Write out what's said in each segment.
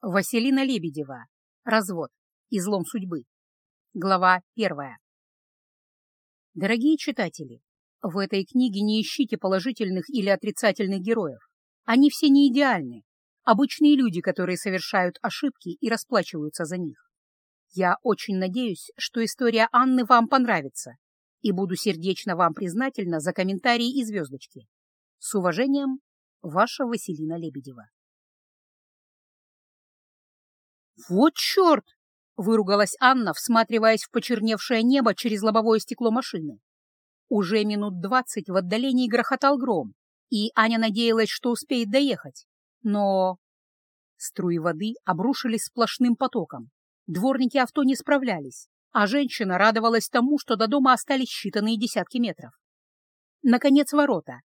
Василина Лебедева. Развод. Излом судьбы. Глава первая. Дорогие читатели, в этой книге не ищите положительных или отрицательных героев. Они все не идеальны. Обычные люди, которые совершают ошибки и расплачиваются за них. Я очень надеюсь, что история Анны вам понравится, и буду сердечно вам признательна за комментарии и звездочки. С уважением, ваша Василина Лебедева. «Вот черт!» — выругалась Анна, всматриваясь в почерневшее небо через лобовое стекло машины. Уже минут двадцать в отдалении грохотал гром, и Аня надеялась, что успеет доехать. Но струи воды обрушились сплошным потоком. Дворники авто не справлялись, а женщина радовалась тому, что до дома остались считанные десятки метров. Наконец ворота.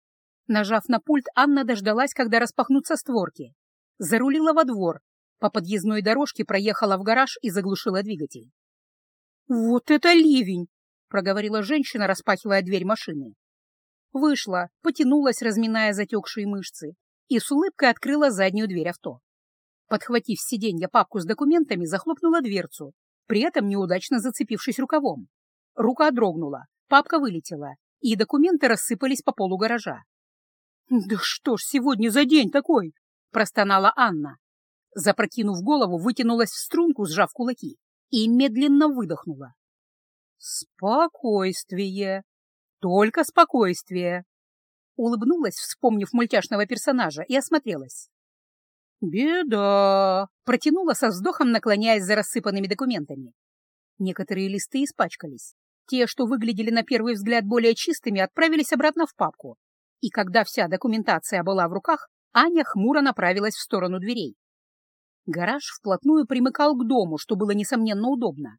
Нажав на пульт, Анна дождалась, когда распахнутся створки. Зарулила во двор, по подъездной дорожке проехала в гараж и заглушила двигатель. «Вот это ливень!» — проговорила женщина, распахивая дверь машины. Вышла, потянулась, разминая затекшие мышцы, и с улыбкой открыла заднюю дверь авто. Подхватив с сиденья папку с документами, захлопнула дверцу, при этом неудачно зацепившись рукавом. Рука дрогнула, папка вылетела, и документы рассыпались по полу гаража. «Да что ж сегодня за день такой?» — простонала Анна. Запрокинув голову, вытянулась в струнку, сжав кулаки, и медленно выдохнула. «Спокойствие! Только спокойствие!» Улыбнулась, вспомнив мультяшного персонажа, и осмотрелась. «Беда!» — протянула со вздохом, наклоняясь за рассыпанными документами. Некоторые листы испачкались. Те, что выглядели на первый взгляд более чистыми, отправились обратно в папку. И когда вся документация была в руках, Аня хмуро направилась в сторону дверей. Гараж вплотную примыкал к дому, что было, несомненно, удобно.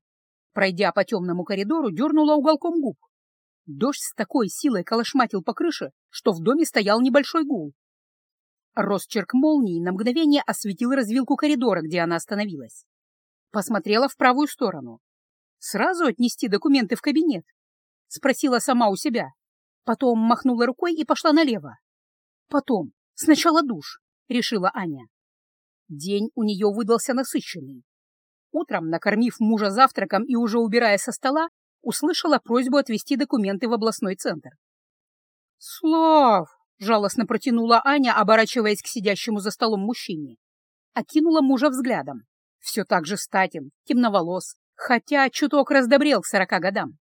Пройдя по темному коридору, дернула уголком губ. Дождь с такой силой колошматил по крыше, что в доме стоял небольшой гул. Росчерк молнии на мгновение осветил развилку коридора, где она остановилась. Посмотрела в правую сторону. Сразу отнести документы в кабинет? Спросила сама у себя. Потом махнула рукой и пошла налево. Потом, сначала душ, решила Аня. День у нее выдался насыщенный. Утром, накормив мужа завтраком и уже убирая со стола, услышала просьбу отвезти документы в областной центр. «Слав!» — жалостно протянула Аня, оборачиваясь к сидящему за столом мужчине. Окинула мужа взглядом. Все так же статен, темноволос, хотя чуток раздобрел к сорока годам.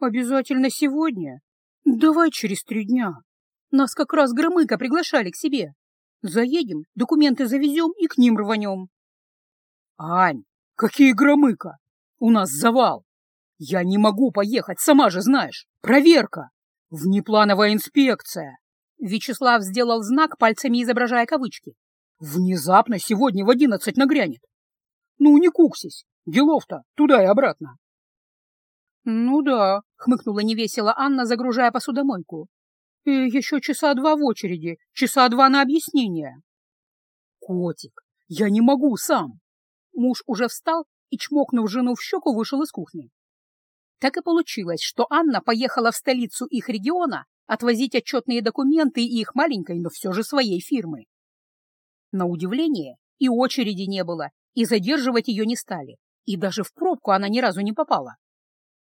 «Обязательно сегодня? Давай через три дня. Нас как раз Громыко приглашали к себе. Заедем, документы завезем и к ним рванем. Ань, какие громыка! У нас завал. Я не могу поехать, сама же знаешь. Проверка. Внеплановая инспекция. Вячеслав сделал знак, пальцами изображая кавычки. Внезапно сегодня в одиннадцать нагрянет. Ну, не куксись. Делов-то туда и обратно. Ну да, хмыкнула невесело Анна, загружая посудомойку. И еще часа два в очереди, часа два на объяснение. Котик, я не могу сам. Муж уже встал и, чмокнув жену в щеку, вышел из кухни. Так и получилось, что Анна поехала в столицу их региона отвозить отчетные документы их маленькой, но все же своей фирмы. На удивление, и очереди не было, и задерживать ее не стали, и даже в пробку она ни разу не попала.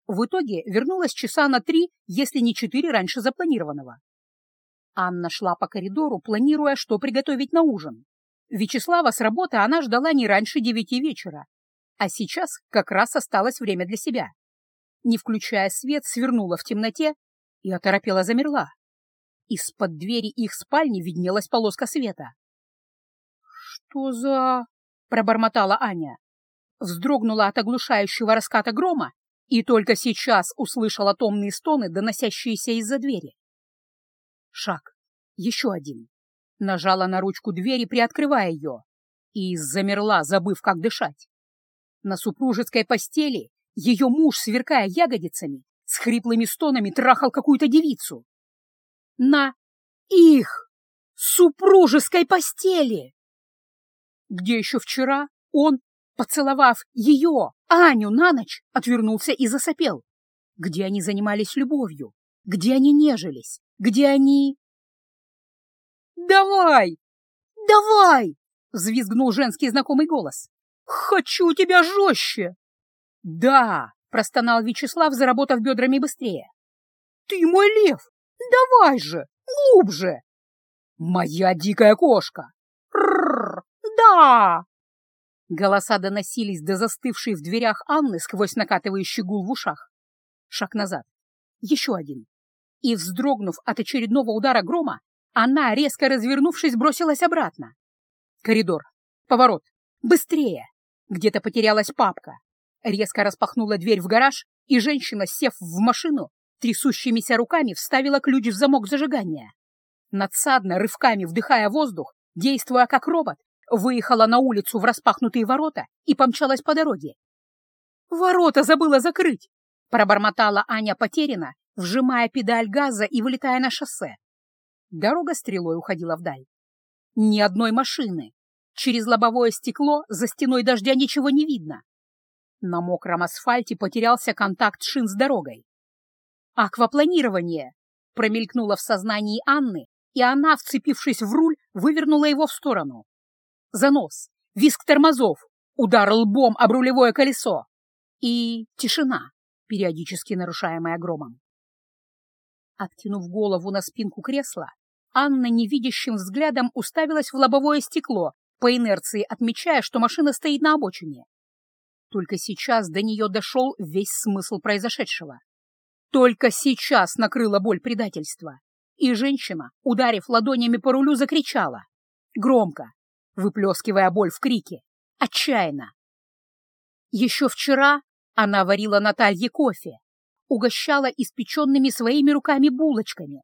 В итоге вернулась часа на три, если не четыре раньше запланированного. Анна шла по коридору, планируя, что приготовить на ужин. Вячеслава с работы она ждала не раньше девяти вечера, а сейчас как раз осталось время для себя. Не включая свет, свернула в темноте и оторопела замерла. Из-под двери их спальни виднелась полоска света. «Что за...» — пробормотала Аня. Вздрогнула от оглушающего раската грома и только сейчас услышала томные стоны, доносящиеся из-за двери. Шаг. Еще один. Нажала на ручку двери, приоткрывая ее. И замерла, забыв, как дышать. На супружеской постели ее муж, сверкая ягодицами, с хриплыми стонами трахал какую-то девицу. На их супружеской постели! Где еще вчера он, поцеловав ее, Аню, на ночь, отвернулся и засопел. Где они занимались любовью? Где они нежились? Где они... «Давай! Давай!» — взвизгнул женский знакомый голос. «Хочу тебя жестче!» «Да!» — простонал Вячеслав, заработав бедрами быстрее. «Ты мой лев! Давай же! Глубже!» «Моя дикая кошка!» «Рррр! Да!» Голоса доносились до застывшей в дверях Анны сквозь накатывающий гул в ушах. Шаг назад. Еще один. И, вздрогнув от очередного удара грома, она, резко развернувшись, бросилась обратно. Коридор. Поворот. Быстрее! Где-то потерялась папка. Резко распахнула дверь в гараж, и женщина, сев в машину, трясущимися руками вставила ключ в замок зажигания. Надсадно, рывками вдыхая воздух, действуя как робот, выехала на улицу в распахнутые ворота и помчалась по дороге. «Ворота забыла закрыть!» — пробормотала Аня потеряна, вжимая педаль газа и вылетая на шоссе. Дорога стрелой уходила вдаль. Ни одной машины. Через лобовое стекло за стеной дождя ничего не видно. На мокром асфальте потерялся контакт шин с дорогой. «Аквапланирование!» — промелькнуло в сознании Анны, и она, вцепившись в руль, вывернула его в сторону. Занос, виск тормозов, удар лбом об рулевое колесо и тишина, периодически нарушаемая громом. Откинув голову на спинку кресла, Анна невидящим взглядом уставилась в лобовое стекло, по инерции отмечая, что машина стоит на обочине. Только сейчас до нее дошел весь смысл произошедшего. Только сейчас накрыла боль предательства, и женщина, ударив ладонями по рулю, закричала. Громко, выплескивая боль в крике. Отчаянно. Еще вчера она варила Наталье кофе, угощала испеченными своими руками булочками.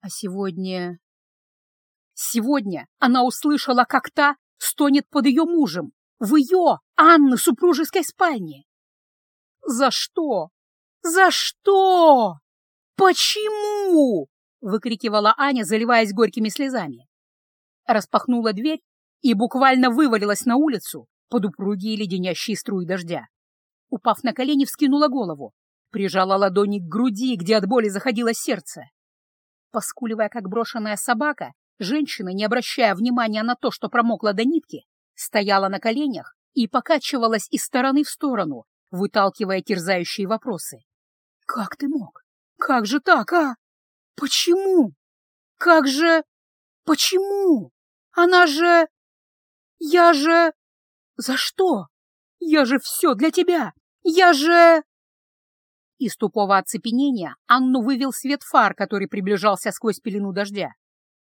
А сегодня... Сегодня она услышала, как та стонет под ее мужем, в ее, Анны, супружеской спальне. За что? За что? Почему? выкрикивала Аня, заливаясь горькими слезами. Распахнула дверь и буквально вывалилась на улицу под упругие леденящие струи дождя. Упав на колени, вскинула голову, прижала ладони к груди, где от боли заходило сердце. Поскуливая, как брошенная собака, женщина, не обращая внимания на то, что промокла до нитки, стояла на коленях и покачивалась из стороны в сторону, выталкивая терзающие вопросы. «Как ты мог? Как же так, а? Почему? Как же... Почему? Она же... Я же... За что? Я же все для тебя! Я же...» Из тупого оцепенения Анну вывел свет фар, который приближался сквозь пелену дождя.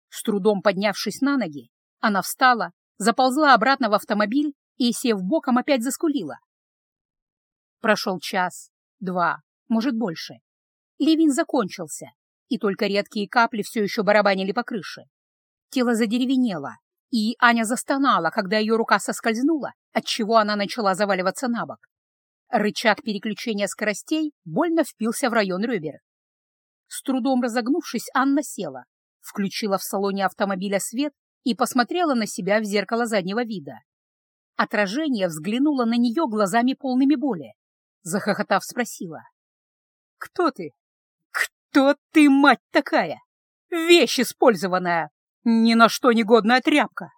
С трудом поднявшись на ноги, она встала, заползла обратно в автомобиль и, сев боком, опять заскулила. Прошел час, два, может, больше. Ливень закончился, и только редкие капли все еще барабанили по крыше. Тело задеревенело, и Аня застонала, когда ее рука соскользнула, отчего она начала заваливаться на бок. Рычаг переключения скоростей больно впился в район ребер. С трудом разогнувшись, Анна села, включила в салоне автомобиля свет и посмотрела на себя в зеркало заднего вида. Отражение взглянуло на нее глазами полными боли. Захохотав, спросила. «Кто ты? Кто ты, мать такая? Вещь использованная, ни на что негодная тряпка.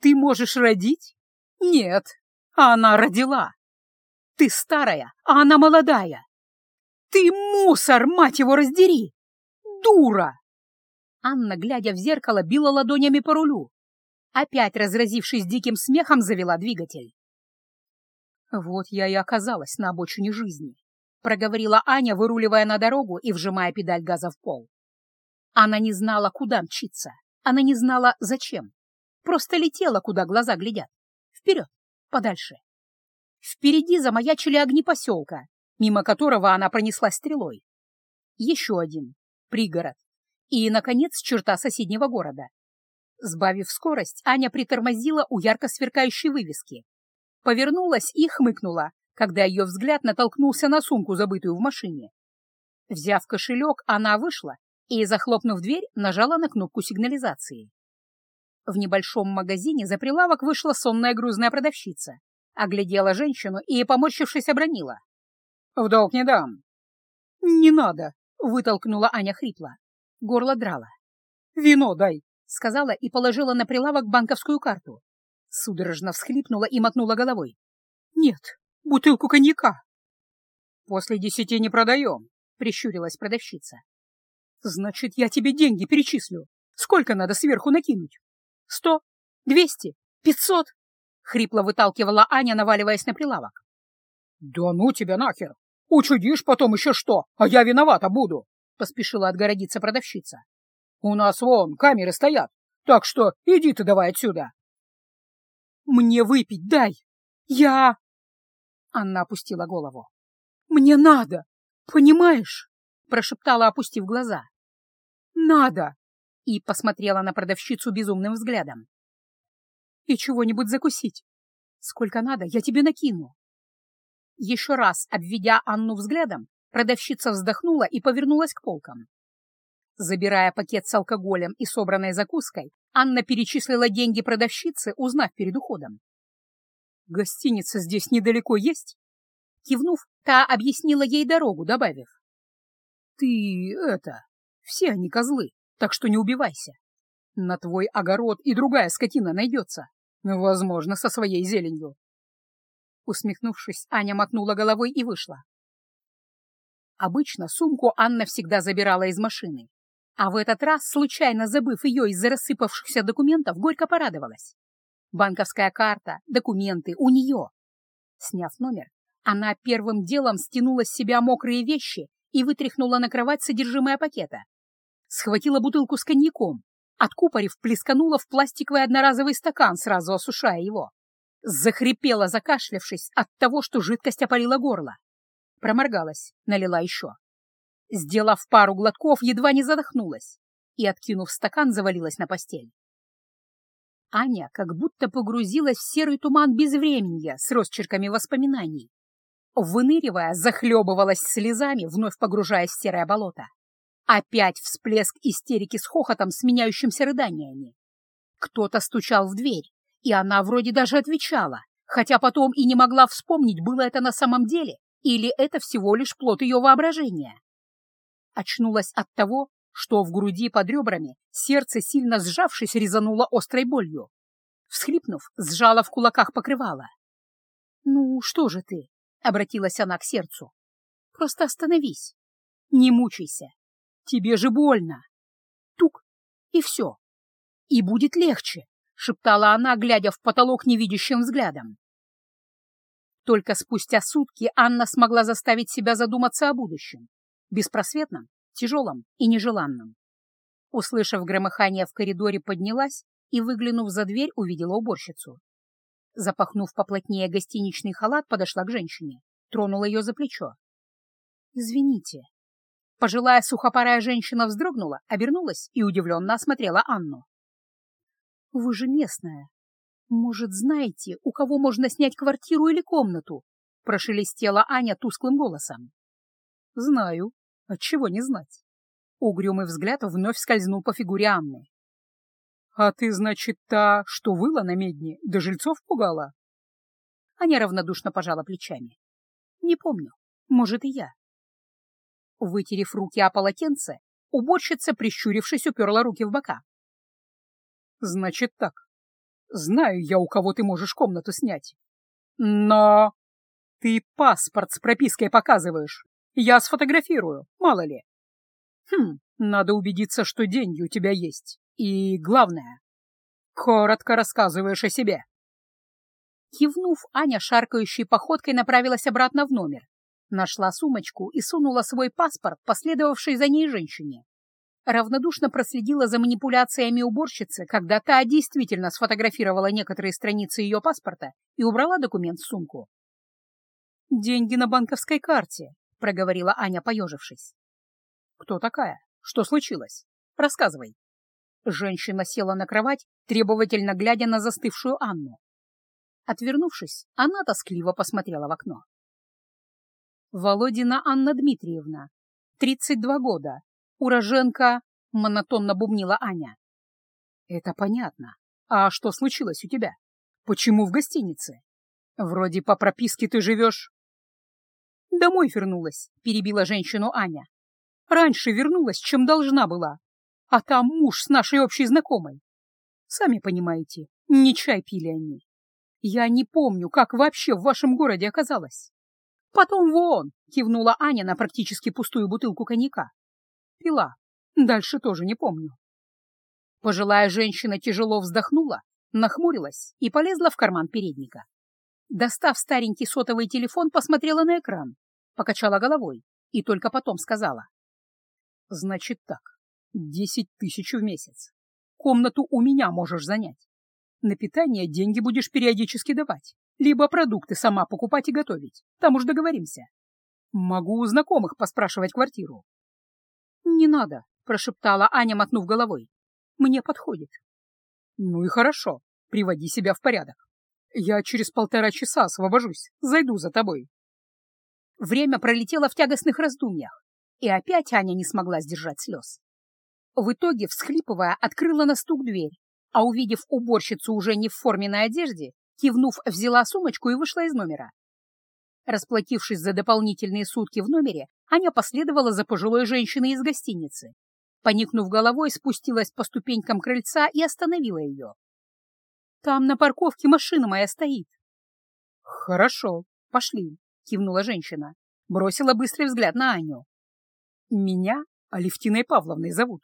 Ты можешь родить? Нет, она родила. Ты старая, а она молодая. Ты мусор, мать его, раздери! Дура!» Анна, глядя в зеркало, била ладонями по рулю. Опять, разразившись диким смехом, завела двигатель. «Вот я и оказалась на обочине жизни», — проговорила Аня, выруливая на дорогу и вжимая педаль газа в пол. Она не знала, куда мчиться. Она не знала, зачем. Просто летела, куда глаза глядят. Вперед, подальше. Впереди замаячили огни поселка, мимо которого она пронесла стрелой. Еще один. Пригород. И, наконец, черта соседнего города. Сбавив скорость, Аня притормозила у ярко сверкающей вывески. Повернулась и хмыкнула, когда ее взгляд натолкнулся на сумку, забытую в машине. Взяв кошелек, она вышла и, захлопнув дверь, нажала на кнопку сигнализации. В небольшом магазине за прилавок вышла сонная грузная продавщица оглядела женщину и, поморщившись, обронила. «В долг не дам». «Не надо», — вытолкнула Аня хрипло. Горло драло. «Вино дай», — сказала и положила на прилавок банковскую карту. Судорожно всхлипнула и мотнула головой. «Нет, бутылку коньяка». «После десяти не продаем», — прищурилась продавщица. «Значит, я тебе деньги перечислю. Сколько надо сверху накинуть? Сто? Двести? Пятьсот?» — хрипло выталкивала Аня, наваливаясь на прилавок. «Да ну тебя нахер! Учудишь потом еще что, а я виновата буду!» — поспешила отгородиться продавщица. «У нас вон камеры стоят, так что иди ты давай отсюда!» «Мне выпить дай! Я...» Анна опустила голову. «Мне надо! Понимаешь?» — прошептала, опустив глаза. «Надо!» — и посмотрела на продавщицу безумным взглядом. «И чего-нибудь закусить? Сколько надо, я тебе накину!» Еще раз обведя Анну взглядом, продавщица вздохнула и повернулась к полкам. Забирая пакет с алкоголем и собранной закуской, Анна перечислила деньги продавщицы, узнав перед уходом. «Гостиница здесь недалеко есть?» Кивнув, та объяснила ей дорогу, добавив. «Ты это... Все они козлы, так что не убивайся. На твой огород и другая скотина найдется, возможно, со своей зеленью. Усмехнувшись, Аня мотнула головой и вышла. Обычно сумку Анна всегда забирала из машины, а в этот раз, случайно забыв ее из-за рассыпавшихся документов, горько порадовалась. Банковская карта, документы у нее. Сняв номер, она первым делом стянула с себя мокрые вещи и вытряхнула на кровать содержимое пакета. Схватила бутылку с коньяком, откупорив, плесканула в пластиковый одноразовый стакан, сразу осушая его. Захрипела, закашлявшись от того, что жидкость опалила горло. Проморгалась, налила еще. Сделав пару глотков, едва не задохнулась и, откинув стакан, завалилась на постель. Аня как будто погрузилась в серый туман безвременья с росчерками воспоминаний. Выныривая, захлебывалась слезами, вновь погружаясь в серое болото. Опять всплеск истерики с хохотом, сменяющимся рыданиями. Кто-то стучал в дверь, и она вроде даже отвечала, хотя потом и не могла вспомнить, было это на самом деле или это всего лишь плод ее воображения. Очнулась от того, что в груди под ребрами сердце, сильно сжавшись, резануло острой болью. Всхлипнув, сжала в кулаках покрывало. «Ну, что же ты?» — обратилась она к сердцу. «Просто остановись. Не мучайся. Тебе же больно. Тук, и все. И будет легче. — шептала она, глядя в потолок невидящим взглядом. Только спустя сутки Анна смогла заставить себя задуматься о будущем, беспросветном, тяжелом и нежеланном. Услышав громыхание в коридоре, поднялась и, выглянув за дверь, увидела уборщицу. Запахнув поплотнее гостиничный халат, подошла к женщине, тронула ее за плечо. «Извините». Пожилая сухопарая женщина вздрогнула, обернулась и удивленно осмотрела Анну. Вы же местная. Может, знаете, у кого можно снять квартиру или комнату? Прошелестела Аня тусклым голосом. Знаю. Отчего не знать? Угрюмый взгляд вновь скользнул по фигуре Анны. «А ты, значит, та, что выла на медне, до жильцов пугала?» Аня равнодушно пожала плечами. «Не помню. Может, и я». Вытерев руки о полотенце, уборщица, прищурившись, уперла руки в бока. Значит так. Знаю я, у кого ты можешь комнату снять. Но ты паспорт с пропиской показываешь. Я сфотографирую, мало ли. Хм, надо убедиться, что деньги у тебя есть. И главное, коротко рассказываешь о себе. Кивнув, Аня шаркающей походкой направилась обратно в номер. Нашла сумочку и сунула свой паспорт, последовавшей за ней женщине равнодушно проследила за манипуляциями уборщицы, когда та действительно сфотографировала некоторые страницы ее паспорта и убрала документ в сумку. «Деньги на банковской карте», — проговорила Аня, поежившись. «Кто такая? Что случилось? Рассказывай». Женщина села на кровать, требовательно глядя на застывшую Анну. Отвернувшись, она тоскливо посмотрела в окно. Володина Анна Дмитриевна, 32 года, уроженка, — монотонно бубнила Аня. «Это понятно. А что случилось у тебя? Почему в гостинице? Вроде по прописке ты живешь...» «Домой вернулась», — перебила женщину Аня. «Раньше вернулась, чем должна была. А там муж с нашей общей знакомой. Сами понимаете, Не чай пили они. Я не помню, как вообще в вашем городе оказалась. Потом вон, кивнула Аня на практически пустую бутылку коньяка. Пила. Дальше тоже не помню. Пожилая женщина тяжело вздохнула, нахмурилась и полезла в карман передника. Достав старенький сотовый телефон, посмотрела на экран, покачала головой и только потом сказала. «Значит так, десять тысяч в месяц. Комнату у меня можешь занять. На питание деньги будешь периодически давать, либо продукты сама покупать и готовить. Там уж договоримся. Могу у знакомых поспрашивать квартиру». «Не надо», — прошептала Аня, мотнув головой. «Мне подходит». «Ну и хорошо. Приводи себя в порядок. Я через полтора часа освобожусь. Зайду за тобой». Время пролетело в тягостных раздумьях, и опять Аня не смогла сдержать слез. В итоге, всхлипывая, открыла на стук дверь, а увидев уборщицу уже не в форменной одежде, кивнув, взяла сумочку и вышла из номера. Расплатившись за дополнительные сутки в номере, Аня последовала за пожилой женщиной из гостиницы. Поникнув головой, спустилась по ступенькам крыльца и остановила ее. «Там на парковке машина моя стоит». «Хорошо, пошли», — кивнула женщина. Бросила быстрый взгляд на Аню. «Меня Алевтиной Павловной зовут».